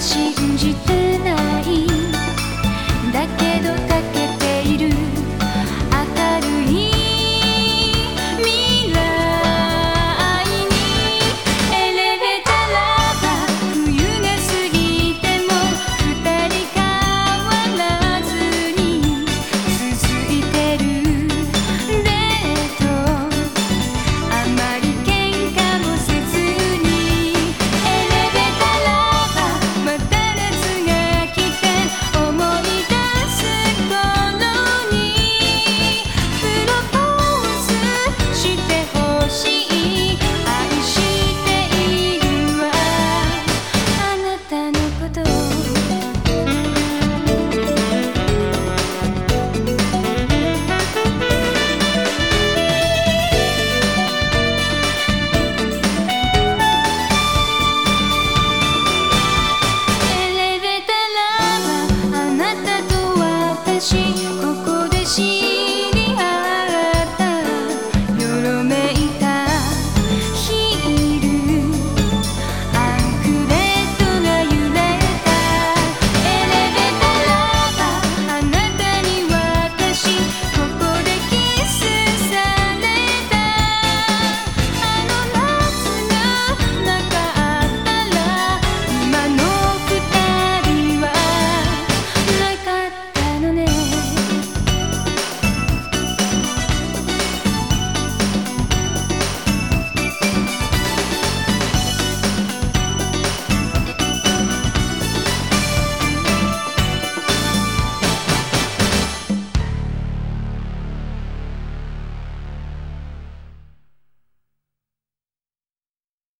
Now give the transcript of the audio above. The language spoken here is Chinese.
し心。